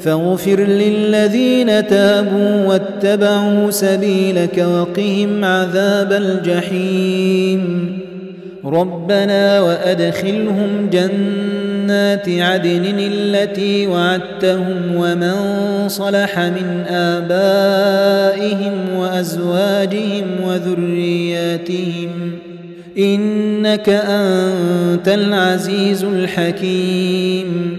فاغفر للذين تابوا واتبعوا سبيلك وقهم عذاب الجحيم. ربنا وأدخلهم جنات عدن التي وعدتهم ومن صلح من آبائهم وأزواجهم وذرياتهم. إنك أنت العزيز الحكيم.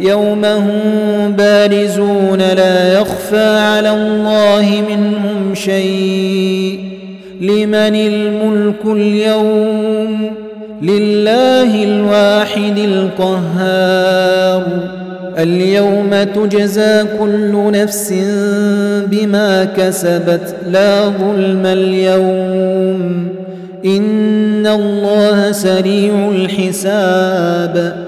يوم هم بارزون لا يخفى على الله منهم شيء. لمن الملك اليوم؟ لله الواحد القهار. اليوم تجزى كل نفس بما كسبت لا ظلم اليوم. إن الله سريع الحساب.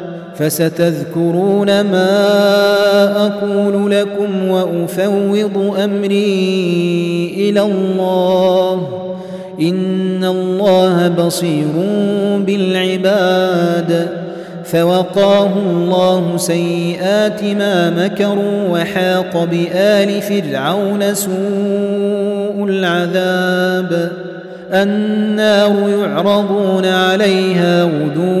فستذكرون ما أقول لكم وأفوض أمري إلى الله. إن الله بصير بالعباد. فوقاه الله سيئات ما مكروا وحاق بآل فرعون سوء العذاب. النار يعرضون عليها غدوا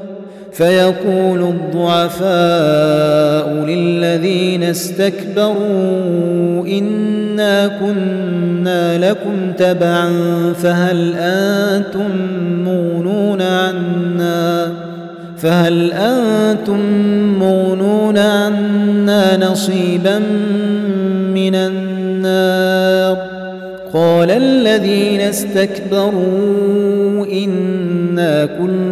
فيقول الضعفاء للذين استكبروا إنا كنا لكم تبعا فهل أنتم مونون عنا فهل أنتم مونون عنا نصيبا من النار قال الذين استكبروا إنا كل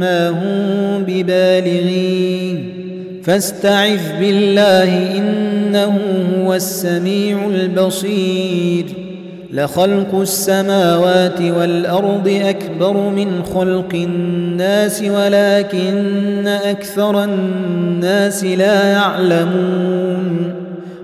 ما هم ببالغين. فاستعذ بالله إنه هو السميع البصير. لخلق السماوات والأرض أكبر من خلق الناس ولكن أكثر الناس لا يعلمون.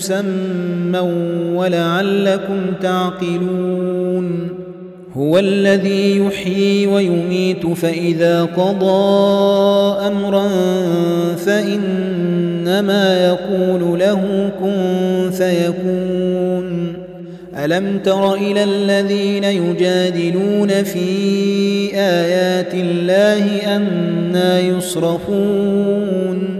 مسمى ولعلكم تعقلون. هو الذي يحيي ويميت فإذا قضى أمرا فإنما يقول له كن فيكون. ألم تر إلى الذين يجادلون في آيات الله أنا يصرفون؟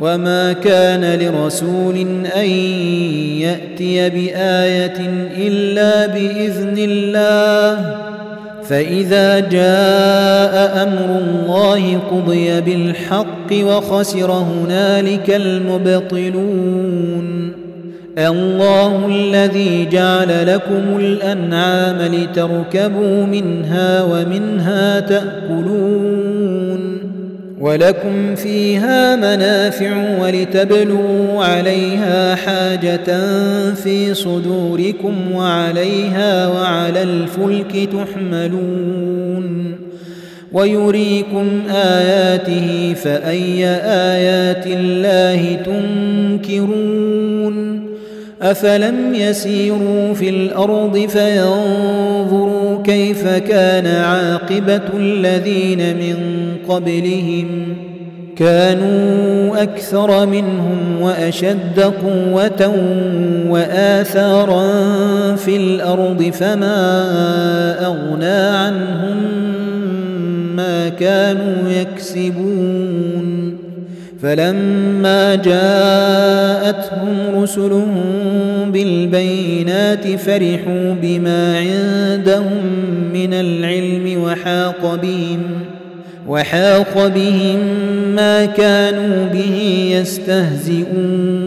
وما كان لرسول ان ياتي بايه الا باذن الله فاذا جاء أمر الله قضي بالحق وخسر هنالك المبطلون الله الذي جعل لكم الانعام لتركبوا منها ومنها تاكلون ولكم فيها منافع ولتبلوا عليها حاجة في صدوركم وعليها وعلى الفلك تحملون ويريكم آياته فأي آيات الله تنكرون أفلم يسيروا في الأرض فينظروا كيف كان عاقبة الذين من قبلهم؟ كانوا أكثر منهم وأشد قوة وآثارا في الأرض فما أغنى عنهم ما كانوا يكسبون. فلما جاءتهم رسلهم بالبينات فرحوا بما عندهم من العلم وحاق بهم وحاق بهم ما كانوا به يستهزئون.